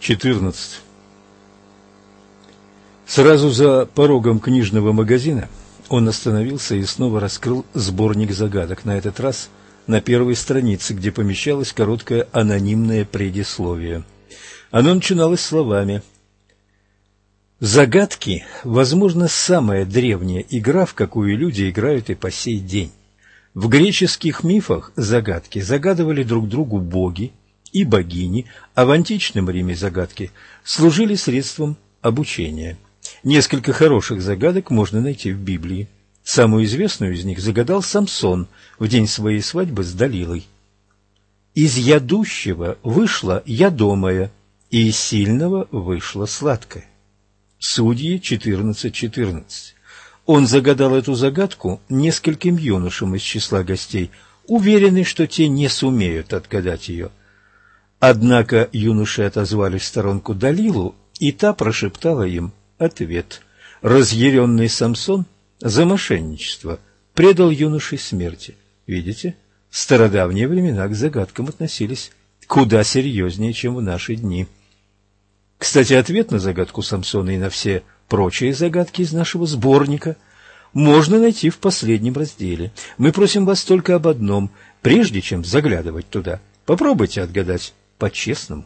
14. Сразу за порогом книжного магазина он остановился и снова раскрыл сборник загадок, на этот раз на первой странице, где помещалось короткое анонимное предисловие. Оно начиналось словами «Загадки, возможно, самая древняя игра, в какую люди играют и по сей день. В греческих мифах загадки загадывали друг другу боги и богини, а в античном Риме загадки служили средством обучения. Несколько хороших загадок можно найти в Библии. Самую известную из них загадал Самсон в день своей свадьбы с Далилой. «Из ядущего вышло ядомое, и из сильного вышло сладкое». Судьи 14.14. 14. Он загадал эту загадку нескольким юношам из числа гостей, уверенный, что те не сумеют отгадать ее. Однако юноши отозвали в сторонку Далилу, и та прошептала им ответ. Разъяренный Самсон за мошенничество предал юношей смерти. Видите, в стародавние времена к загадкам относились куда серьезнее, чем в наши дни. Кстати, ответ на загадку Самсона и на все прочие загадки из нашего сборника можно найти в последнем разделе. Мы просим вас только об одном, прежде чем заглядывать туда. Попробуйте отгадать по-честному.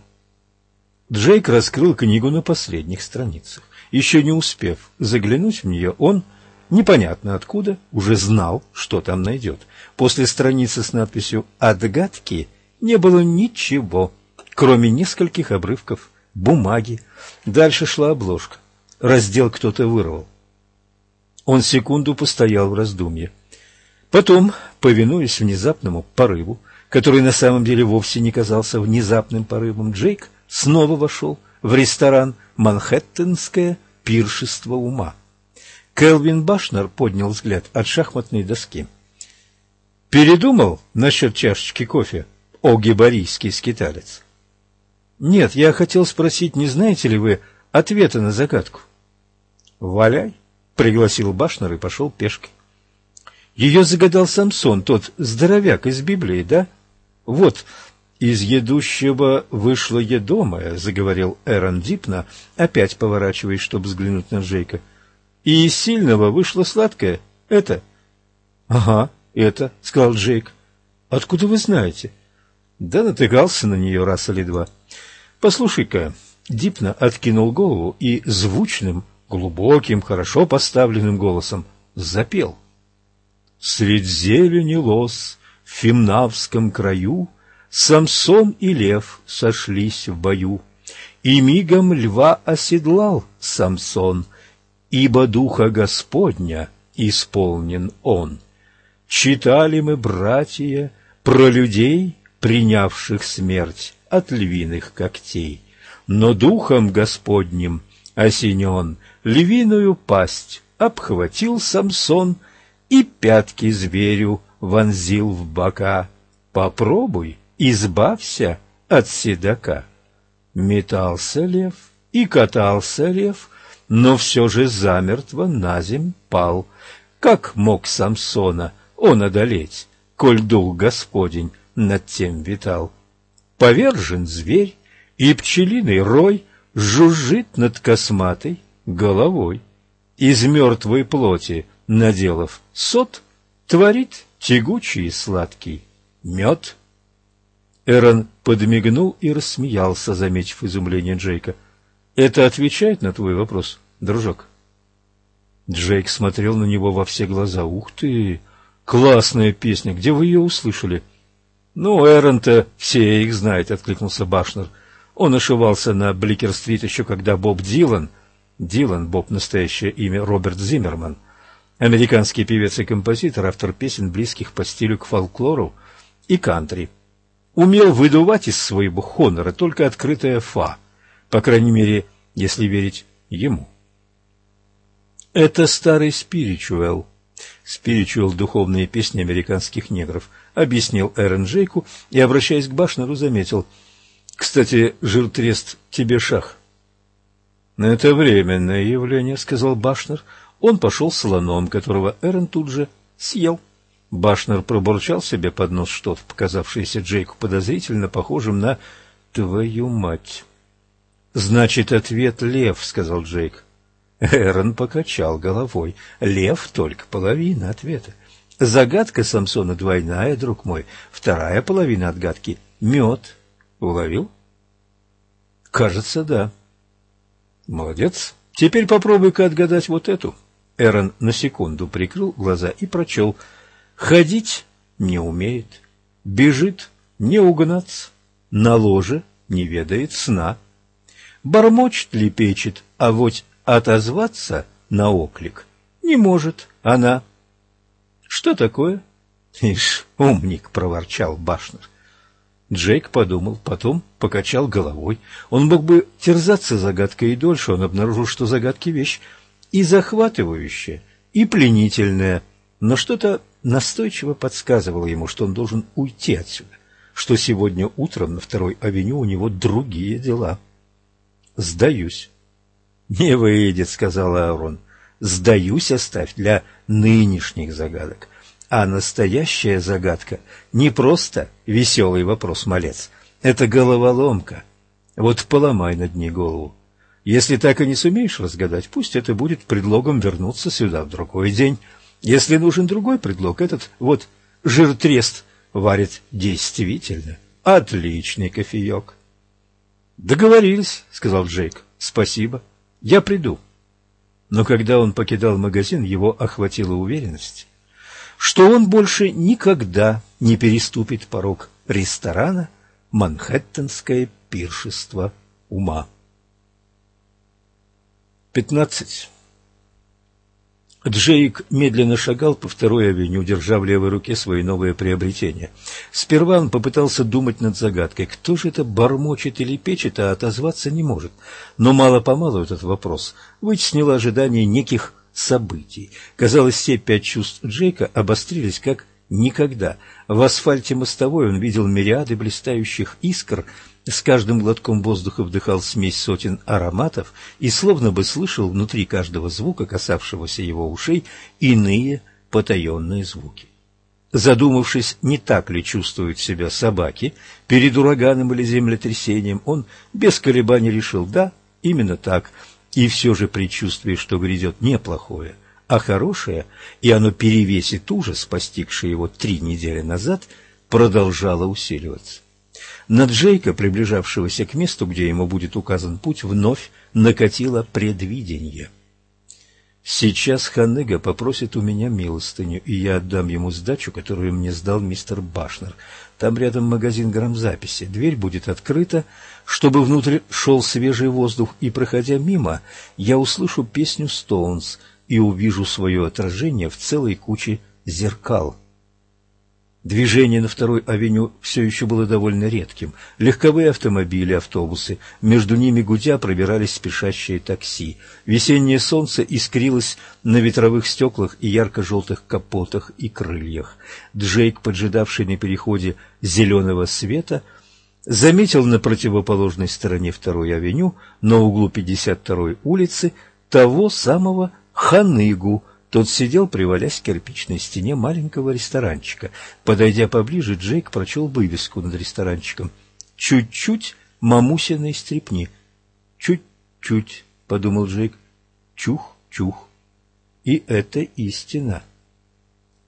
Джейк раскрыл книгу на последних страницах. Еще не успев заглянуть в нее, он, непонятно откуда, уже знал, что там найдет. После страницы с надписью «Отгадки» не было ничего, кроме нескольких обрывков бумаги. Дальше шла обложка. Раздел кто-то вырвал. Он секунду постоял в раздумье. Потом, повинуясь внезапному порыву, который на самом деле вовсе не казался внезапным порывом, Джейк снова вошел в ресторан «Манхэттенское пиршество ума». Келвин Башнер поднял взгляд от шахматной доски. «Передумал насчет чашечки кофе, о гибарийский скиталец?» Нет, я хотел спросить, не знаете ли вы ответа на загадку? Валяй, пригласил Башнер и пошел пешкой. Ее загадал Самсон, тот здоровяк из Библии, да? Вот, из едущего вышло едомое, заговорил Эрон Дипна, опять поворачиваясь, чтобы взглянуть на Джейка. И из сильного вышло сладкое. Это? Ага, это, сказал Джейк. Откуда вы знаете? Да натыкался на нее раз или два. Послушай-ка, Дипна откинул голову и звучным, глубоким, хорошо поставленным голосом запел. Средь зелени лос в Фимнавском краю Самсон и лев сошлись в бою, И мигом льва оседлал Самсон, Ибо духа Господня исполнен он. Читали мы, братья, про людей, принявших смерть, от львиных когтей. Но духом Господним осенен львиную пасть обхватил Самсон и пятки зверю вонзил в бока. Попробуй, избавься от седока. Метался лев и катался лев, но все же замертво на земь пал. Как мог Самсона он одолеть, коль дух Господень над тем витал? повержен зверь, и пчелиный рой жужжит над косматой головой. Из мертвой плоти, наделав сот, творит тягучий и сладкий мед. Эрон подмигнул и рассмеялся, заметив изумление Джейка. «Это отвечает на твой вопрос, дружок?» Джейк смотрел на него во все глаза. «Ух ты! Классная песня! Где вы ее услышали?» «Ну, Эрон-то все их знает», — откликнулся Башнер. «Он ошивался на Бликер-стрит еще когда Боб Дилан...» Дилан, Боб, настоящее имя Роберт Зиммерман, американский певец и композитор, автор песен, близких по стилю к фолклору и кантри. Умел выдувать из своего хонора только открытое «фа», по крайней мере, если верить ему. Это старый спиричуэл, спиричуэл – духовные песни американских негров –— объяснил Эрен Джейку и, обращаясь к Башнеру, заметил. — Кстати, жиртрест тебе шах. — Это временное явление, — сказал Башнер. Он пошел слоном, которого Эрен тут же съел. Башнер пробурчал себе под нос что-то, показавшееся Джейку подозрительно похожим на «твою мать». «Значит, ответ — лев», — сказал Джейк. Эрон покачал головой. «Лев — только половина ответа. Загадка Самсона двойная, друг мой. Вторая половина отгадки — мед. Уловил?» «Кажется, да». «Молодец. Теперь попробуй-ка отгадать вот эту». Эрон на секунду прикрыл глаза и прочел. «Ходить не умеет, бежит не угнаться, на ложе не ведает сна. Бормочет лепечет, а вот отозваться на оклик не может она. Что такое? Ишь, умник, проворчал Башнер. Джейк подумал, потом покачал головой. Он мог бы терзаться загадкой и дольше, он обнаружил, что загадки вещь и захватывающая, и пленительная, но что-то настойчиво подсказывало ему, что он должен уйти отсюда что сегодня утром на второй авеню у него другие дела. «Сдаюсь». «Не выйдет», — сказал Аарон. «Сдаюсь оставь для нынешних загадок. А настоящая загадка не просто веселый вопрос-малец. Это головоломка. Вот поломай над ней голову. Если так и не сумеешь разгадать, пусть это будет предлогом вернуться сюда в другой день. Если нужен другой предлог, этот вот жиртрест варит действительно отличный кофеек. «Договорились», — сказал Джейк. «Спасибо. Я приду». Но когда он покидал магазин, его охватила уверенность, что он больше никогда не переступит порог ресторана «Манхэттенское пиршество ума». Пятнадцать. Джейк медленно шагал по второй авеню, держа в левой руке свои новые приобретения. Сперва он попытался думать над загадкой, кто же это бормочет или печет, а отозваться не может. Но мало-помалу этот вопрос вытеснил ожидание неких событий. Казалось, все пять чувств Джейка обострились как никогда. В асфальте мостовой он видел мириады блистающих искр – с каждым глотком воздуха вдыхал смесь сотен ароматов и словно бы слышал внутри каждого звука, касавшегося его ушей, иные потаенные звуки. Задумавшись, не так ли чувствуют себя собаки перед ураганом или землетрясением, он без колебаний решил «да, именно так», и все же предчувствие, что грядет неплохое, а хорошее, и оно перевесит ужас, постигший его три недели назад, продолжало усиливаться. На Джейка, приближавшегося к месту, где ему будет указан путь, вновь накатило предвидение. «Сейчас Ханыга попросит у меня милостыню, и я отдам ему сдачу, которую мне сдал мистер Башнер. Там рядом магазин грамзаписи. Дверь будет открыта, чтобы внутрь шел свежий воздух, и, проходя мимо, я услышу песню «Стоунс» и увижу свое отражение в целой куче зеркал». Движение на второй авеню все еще было довольно редким. Легковые автомобили, автобусы, между ними гудя пробирались спешащие такси. Весеннее солнце искрилось на ветровых стеклах и ярко-желтых капотах и крыльях. Джейк, поджидавший на переходе зеленого света, заметил на противоположной стороне второй авеню, на углу 52-й улицы, того самого Ханыгу, тот сидел, привалясь к кирпичной стене маленького ресторанчика. Подойдя поближе, Джейк прочел вывеску над ресторанчиком. «Чуть-чуть мамусиной стрепни». «Чуть-чуть», — подумал Джейк. «Чух-чух». И это истина.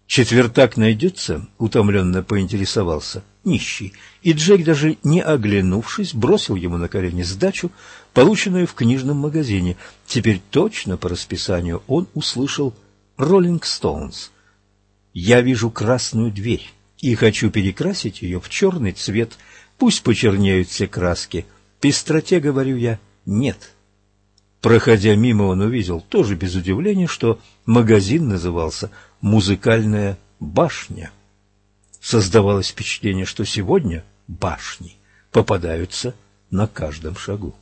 «Четвертак найдется?» — утомленно поинтересовался нищий. И Джейк, даже не оглянувшись, бросил ему на колени сдачу, полученную в книжном магазине. Теперь точно по расписанию он услышал Роллинг Стоунс. Я вижу красную дверь и хочу перекрасить ее в черный цвет. Пусть почернеют все краски. Пестроте, говорю я, нет. Проходя мимо, он увидел, тоже без удивления, что магазин назывался «Музыкальная башня». Создавалось впечатление, что сегодня башни попадаются на каждом шагу.